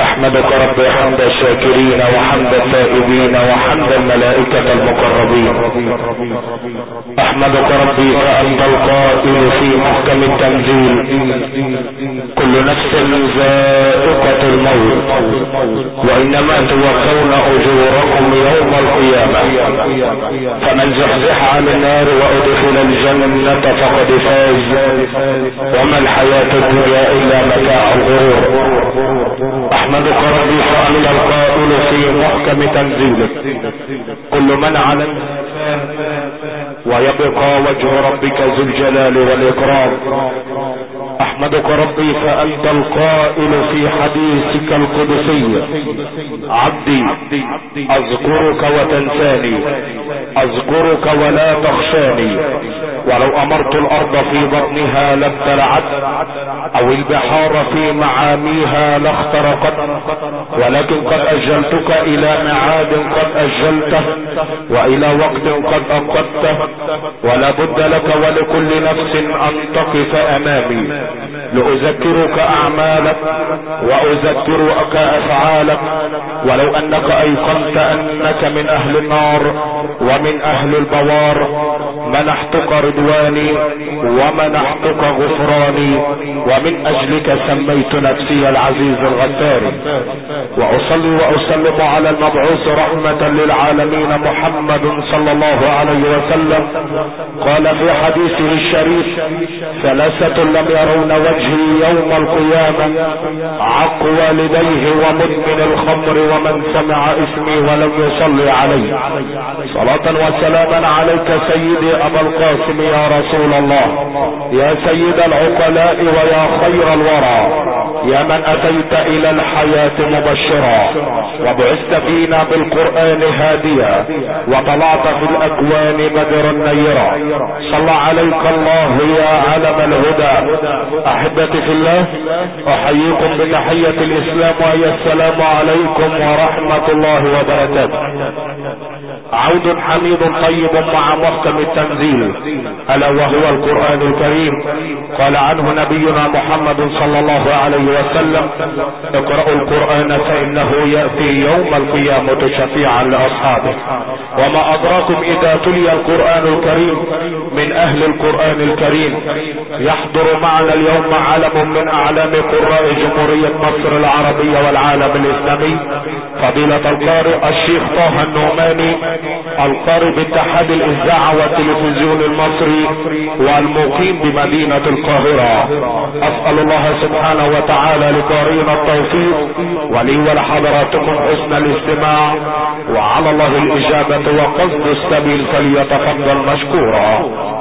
أحمدك رب حمد الشاكرين وحمد التائبين وحمد الملائكة المقربين. أحمدك ربي فأنت القائل في محكم التنزيل. كل نفس ذائقة الموت. وإنما توفون أجوركم يوم القيامة. فمن زحزح عن النار وأدخل الجنة فقد فاز. وما الحياة الدنيا إلا متاع الغرور. أحمدك ربي فانت القائل في محكم تنزيلك. كل من على ويبقى وجه ربك ذو الجلال والإكرام. أحمدك ربي فأنت القائل في حديثك القدسي. عبدي أذكرك وتنساني. أذكرك ولا تخشاني. ولو أمرت الأرض في بطنها لابتلعت أو البحار في معاميها لاخترقت ولكن قد أجلتك إلى معاد قد أجلته وإلى وقت قد اقدته ولا بد لك ولكل نفس أن تقف أمامي. لأذكرك أعمالك واذكرك أفعالك ولو أنك أيقنت أنك من أهل النار ومن أهل البوار منحتك رضواني ومنحتك غفراني ومن أجلك سميت نفسي العزيز الغفار وأصلي وأسلم على المبعوث رحمة للعالمين محمد صلى الله عليه وسلم. قال في حديثه الشريف ثلاثة لم يرون وجهي يوم القيامة عق والديه ومدمن الخمر ومن سمع اسمي ولم يصلي علي. صلاة وسلاما عليك سيدي أبا القاسم يا رسول الله يا سيد العقلاء ويا خير الورى يا من أتيت إلى الحياة مبشرا وبعثت فينا بالقرآن هاديا وطلعت في الأكوان بدرا نيرا صلى عليك الله يا علم الهدى. أحبتي في الله أحييكم بتحية الإسلام وهي السلام عليكم ورحمة الله وبركاته. عود حميد طيب مع محكم التنزيل. ألا وهو القرآن الكريم. قال عنه نبينا محمد صلى الله عليه وسلم اقرأوا القرآن فإنه يأتي يوم القيامة شفيعا لأصحابه. وما أدراكم إذا تلي القرآن الكريم من أهل القرآن الكريم. يحضر معنا اليوم علم من اعلام قراء جمهورية مصر العربية والعالم الإسلامي. فضيلة القارئ الشيخ طه النعماني القارئ باتحاد الإذاعة والتلفزيون المصري والمقيم بمدينة القاهرة. أسأل الله سبحانه وتعالى لقارئنا التوفيق ولي ولحضراتكم حسن الاستماع وعلى الله الإجابة وقصد السبيل فليتفضل مشكورا.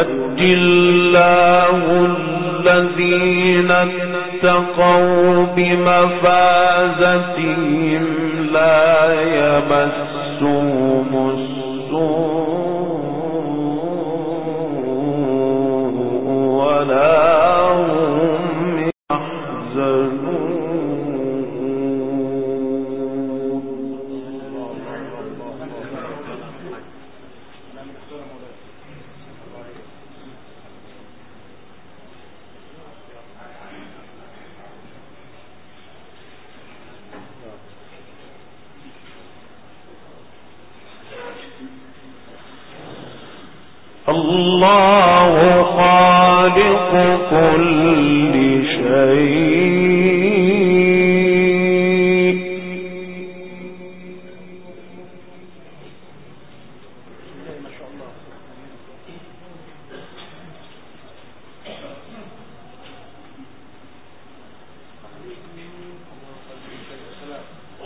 يؤتي الله الذين اتقوا بمفازتهم لا يمسون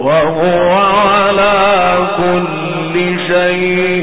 وهو على كل شيء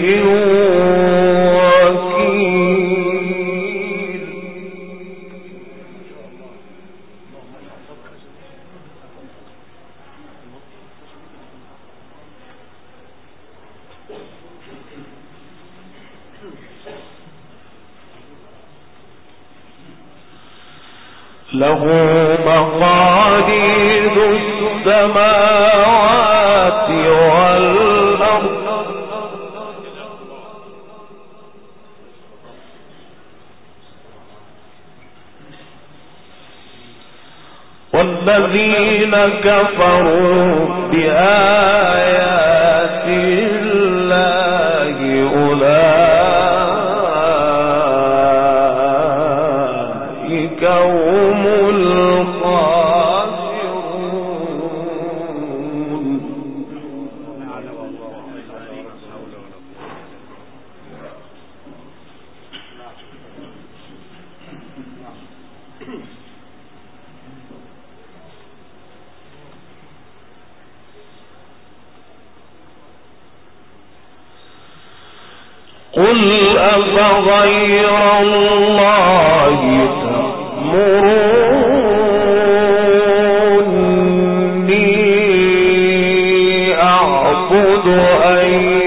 عليه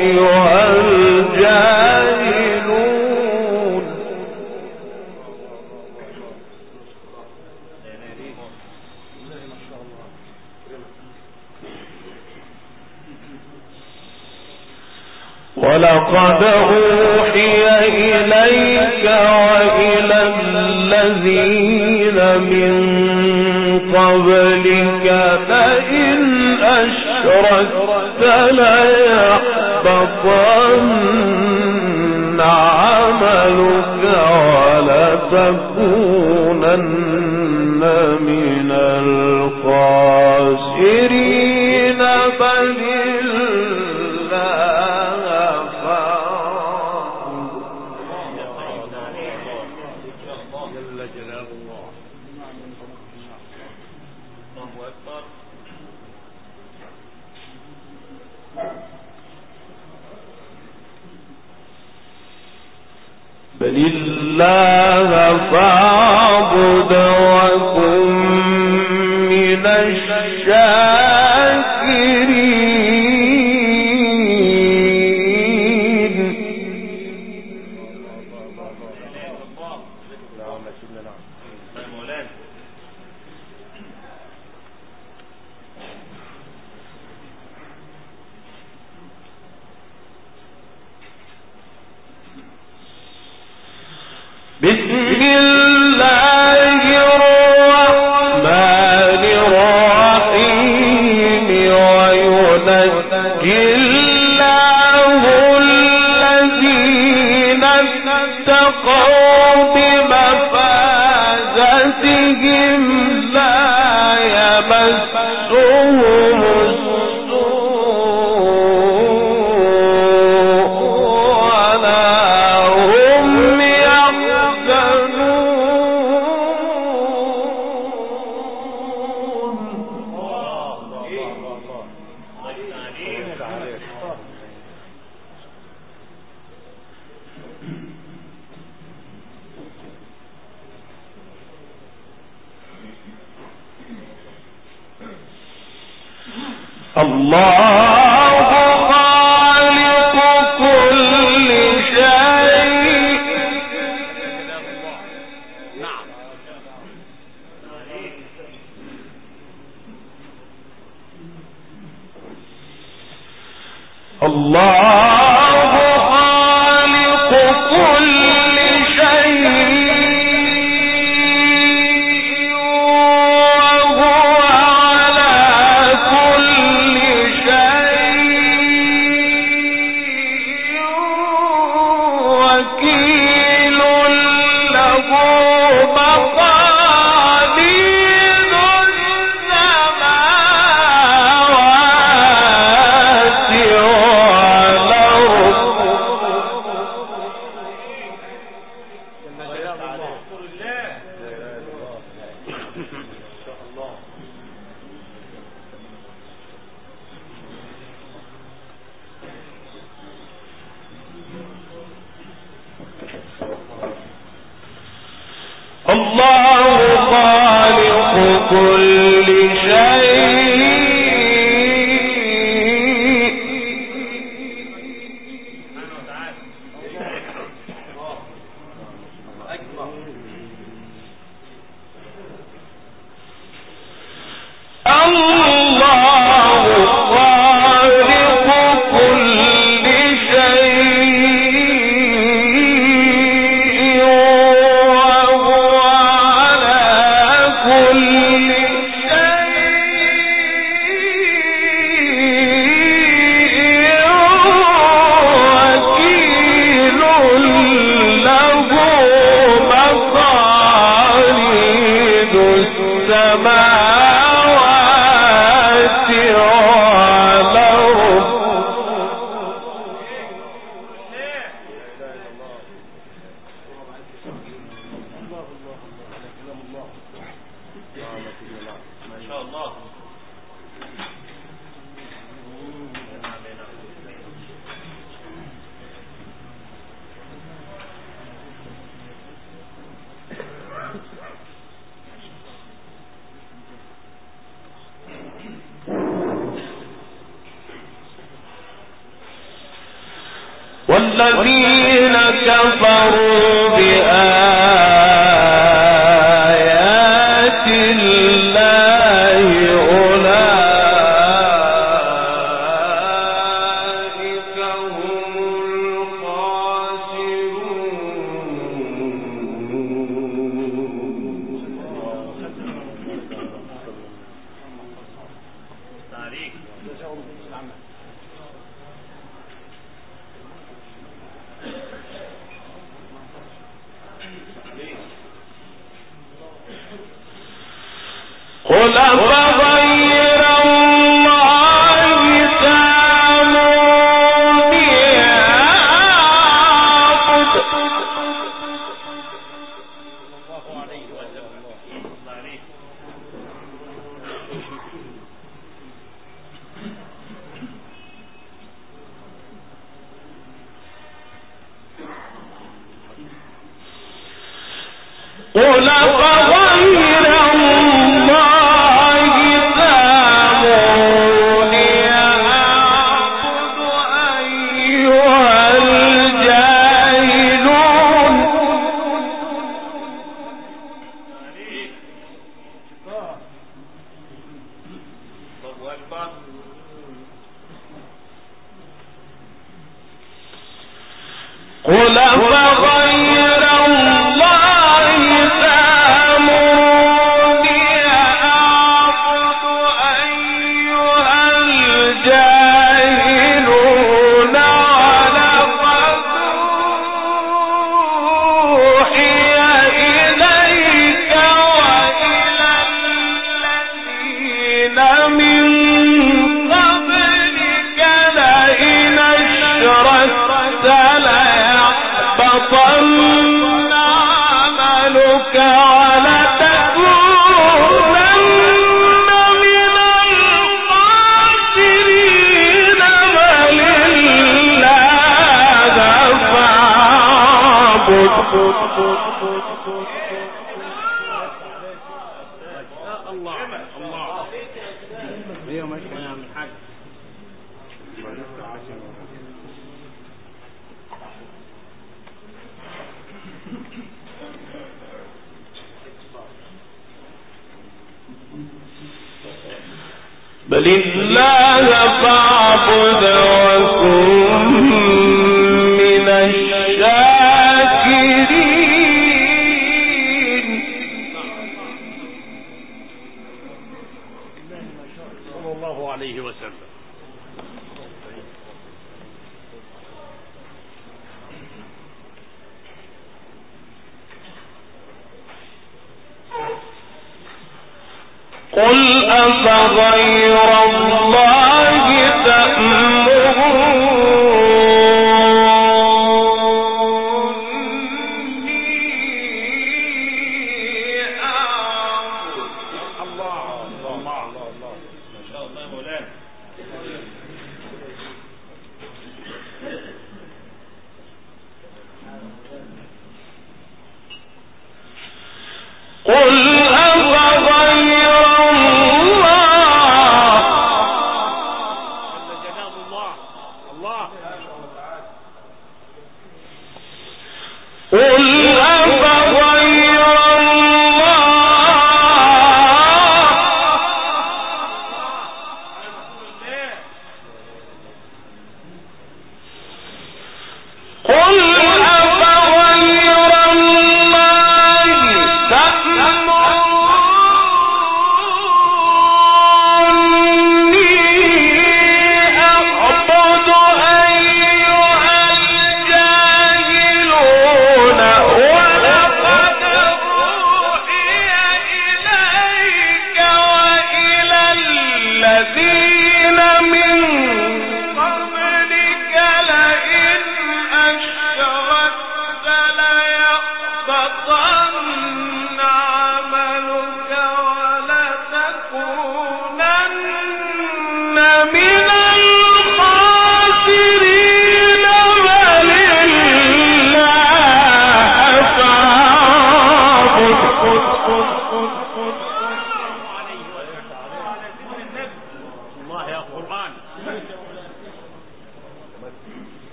ربك بسم الله الرحمن الرحيم وينجي الله الذين اتقوا بمفازتهم.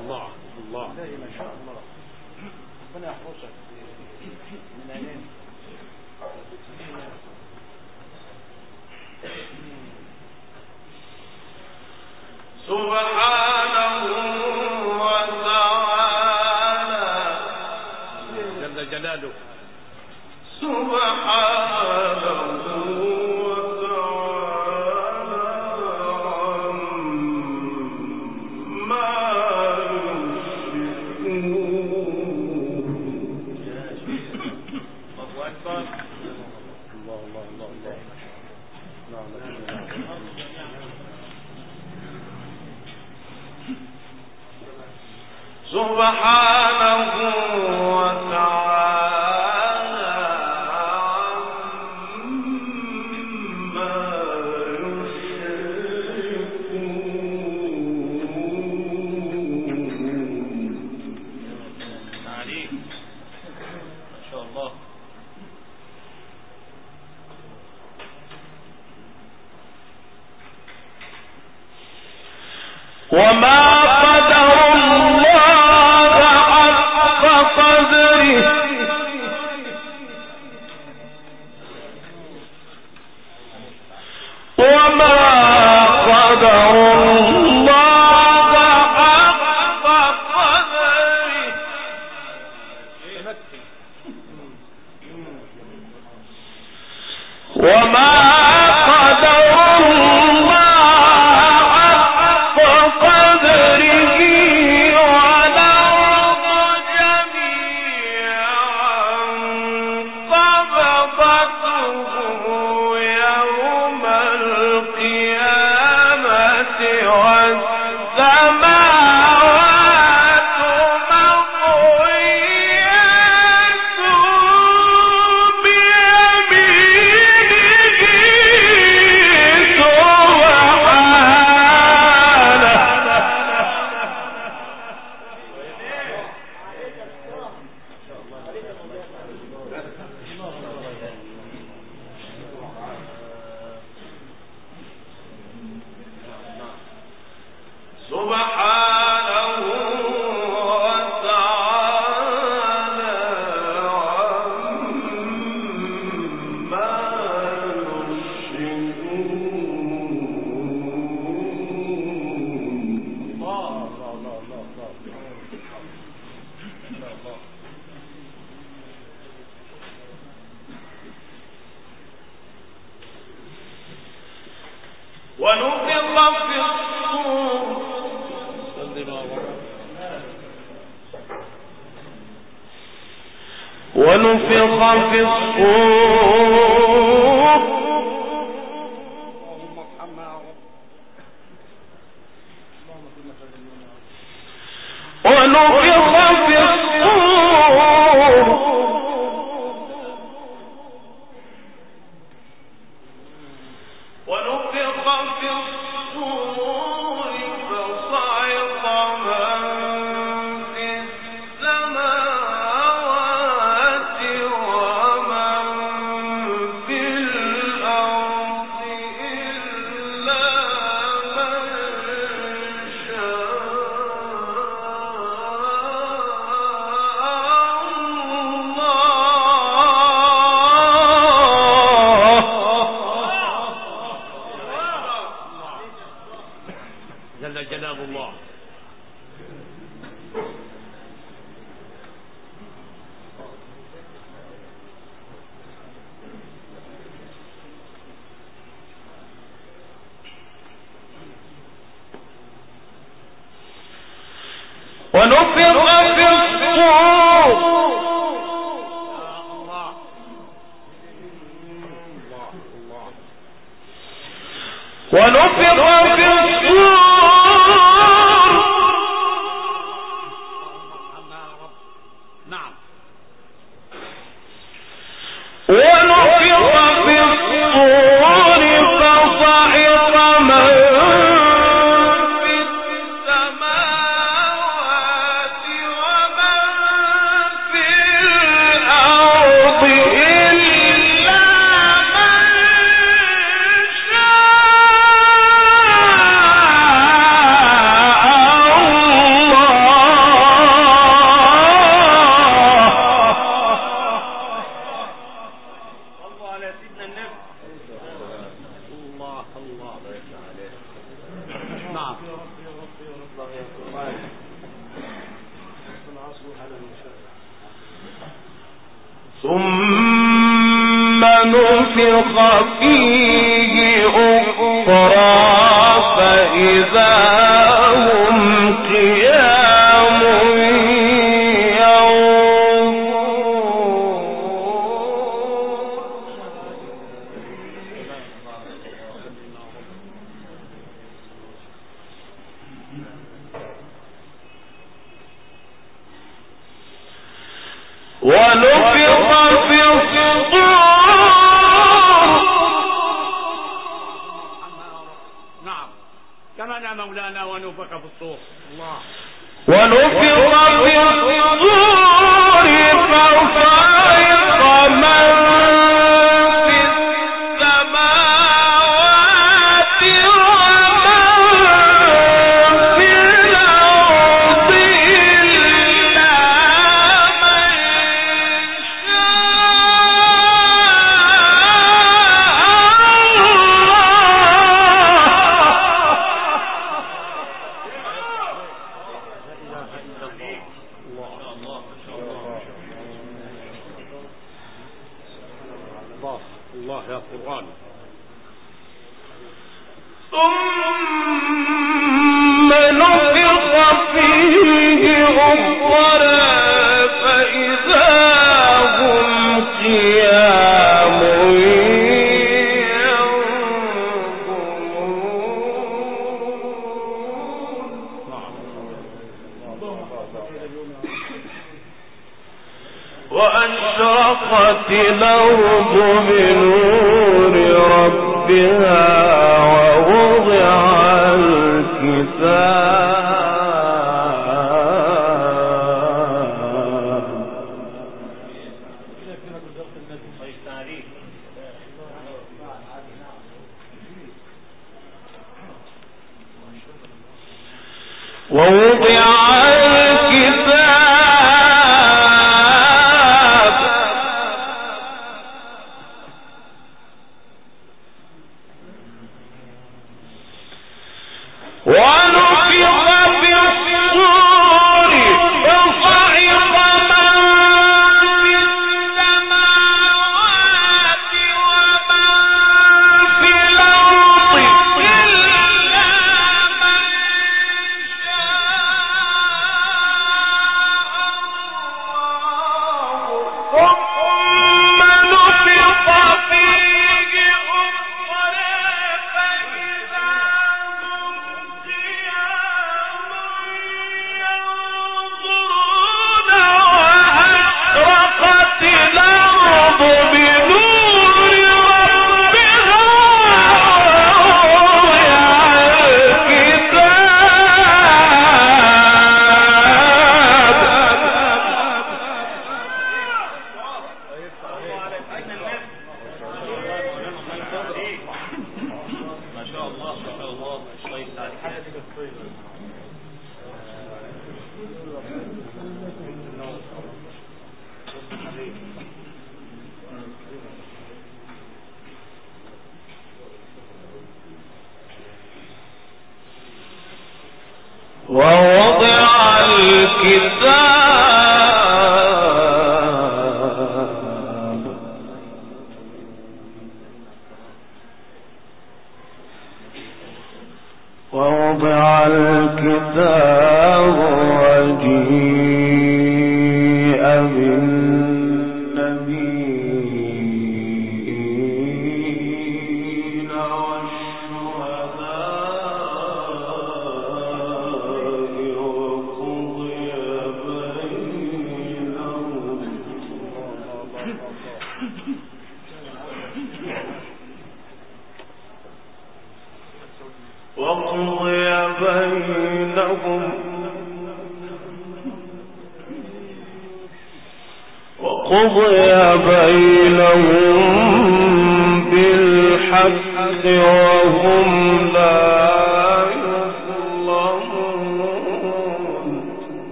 الله الله. دائما شاء الله. ربنا يحفظك. من اين سبحانه وتعالى. جل جلاله. سبحانه ونفخ في الصور.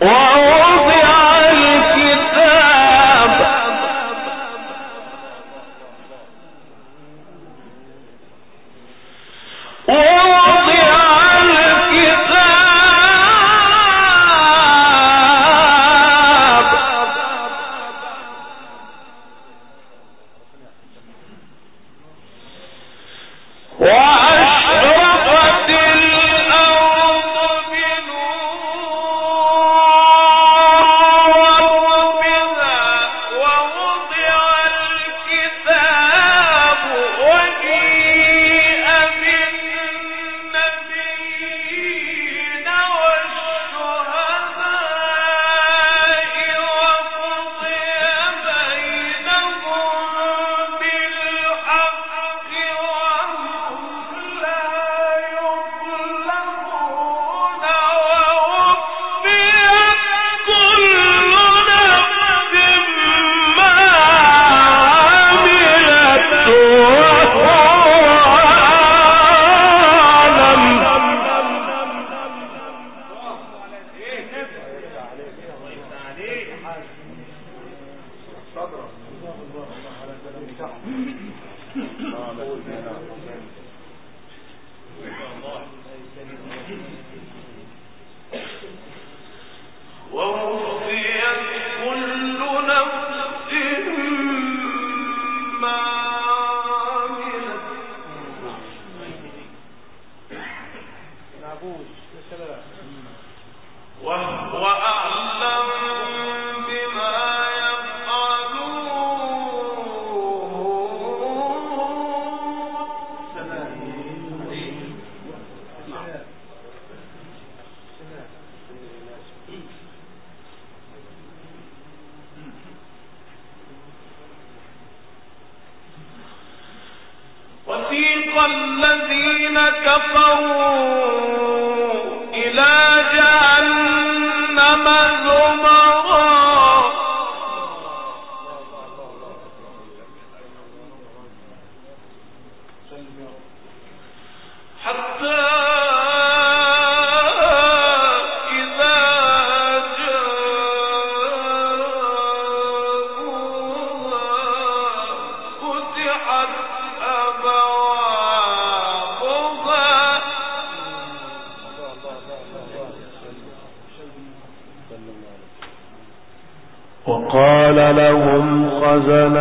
or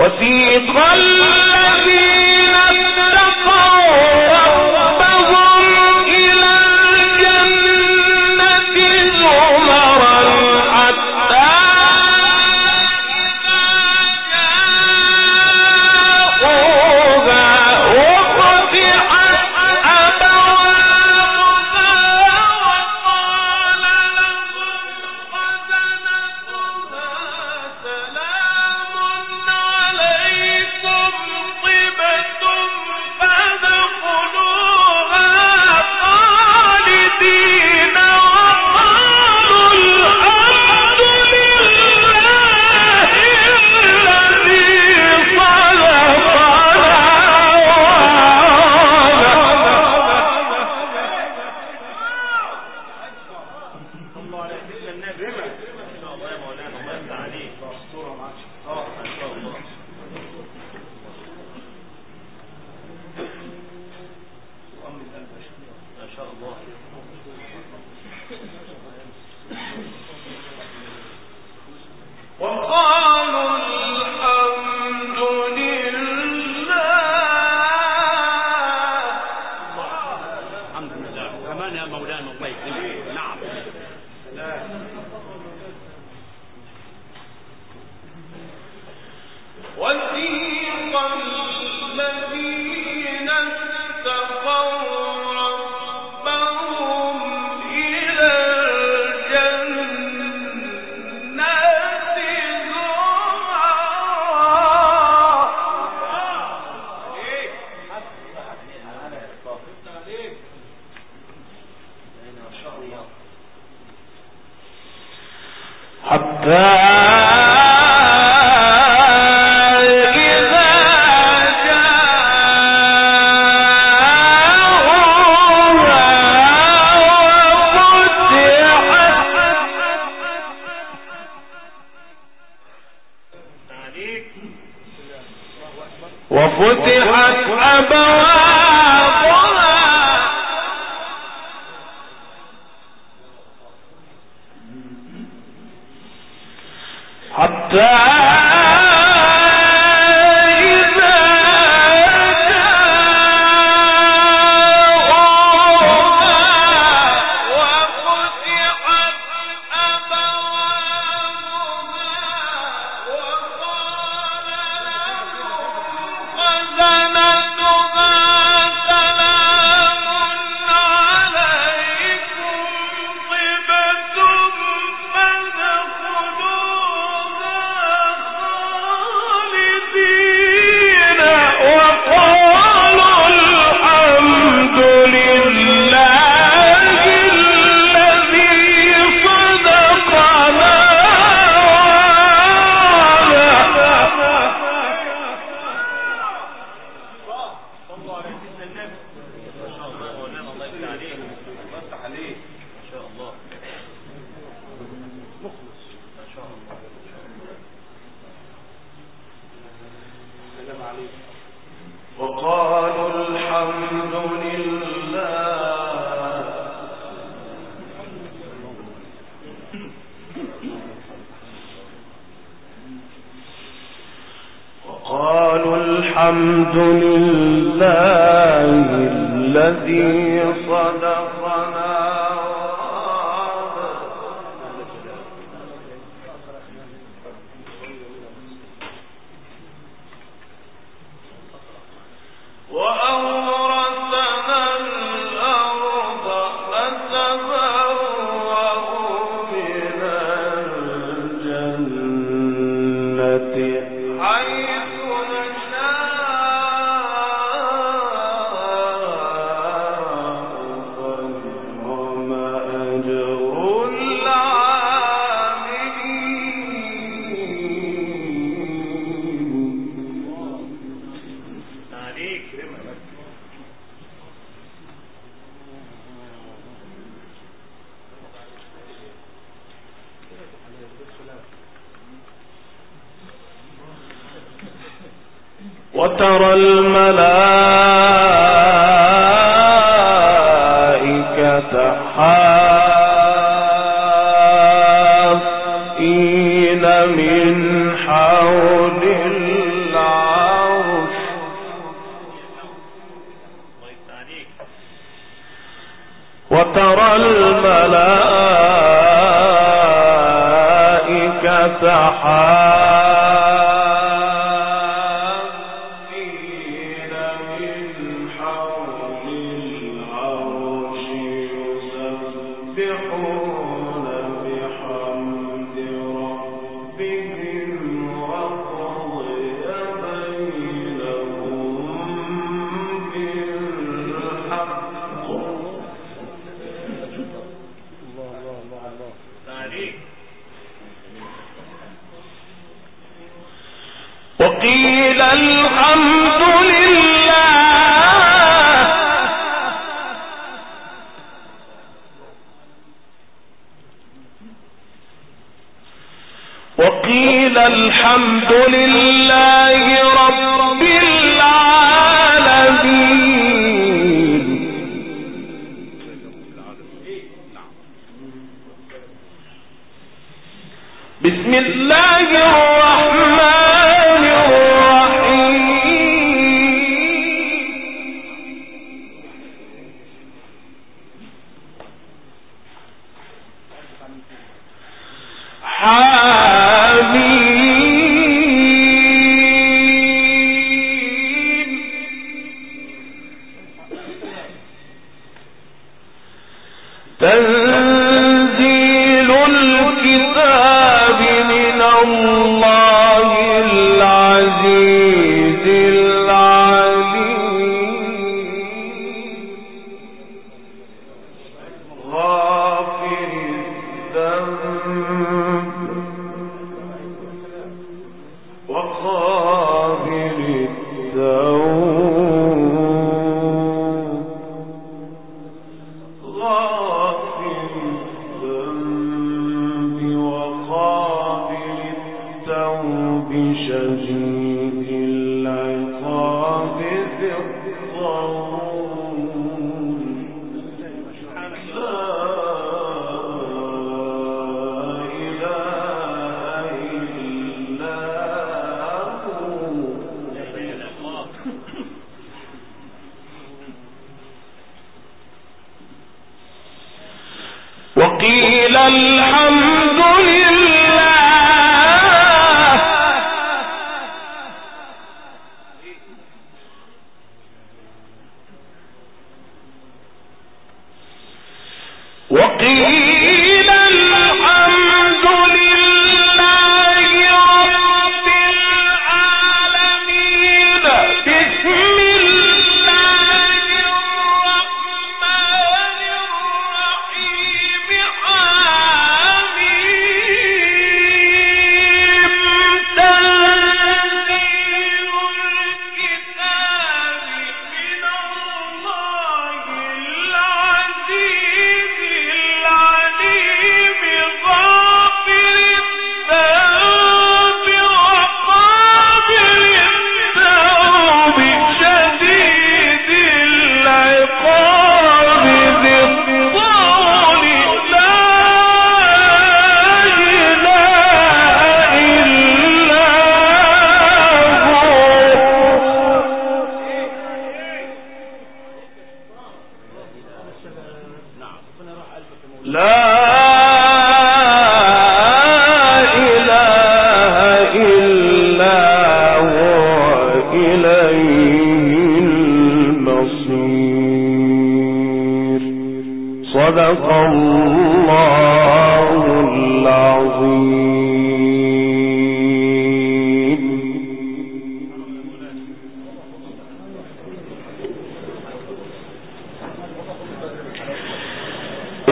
حتى وترى الملائكة حافين بسم الله الرحمن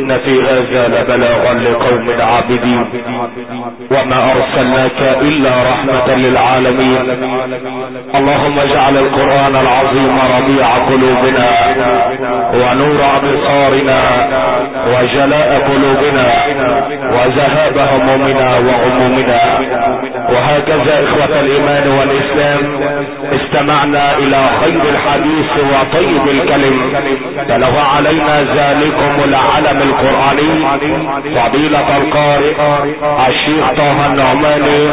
إن في هذا لبلاغا لقوم عابدين وما أرسلناك إلا رحمة للعالمين. اللهم اجعل القرآن العظيم ربيع قلوبنا ونور أبصارنا وجلاء قلوبنا وذهاب همومنا وغمومنا. وهكذا إخوة الإيمان والإسلام استمعنا إلى خير الحديث وطيب الكلم بلغ علينا ذلكم العلم القرآني فضيلة القارئ الشيخ طه النعماني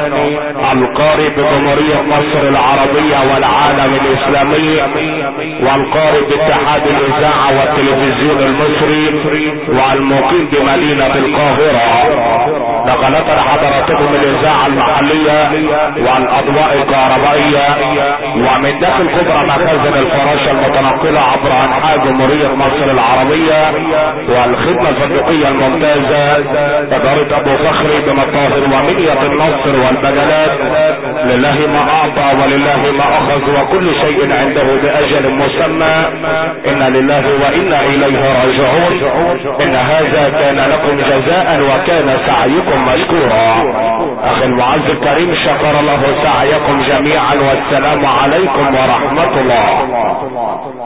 القارئ بجمهورية مصر العربية والعالم الإسلامي والقارئ باتحاد الإذاعة والتلفزيون المصري والمقيم بمدينة القاهرة. نقلت حضراتكم الإذاعة المحلية والأضواء الكهربائية ومن داخل كبرى مخازن الفراشة المتنقلة عبر أنحاء جمهورية مصر العربية والخدمة الفندقية الممتازة إدارة أبو فخري بمطاهر ومنية النصر والبدلات لله ما أعطى ولله ما أخذ وكل شيء عنده بأجل مسمى. إن لله وإنا إليه راجعون. إن هذا كان لكم جزاء وكان سعيكم مشكورا أخي المعز الكريم شكر الله سعيكم جميعا والسلام عليكم ورحمة الله.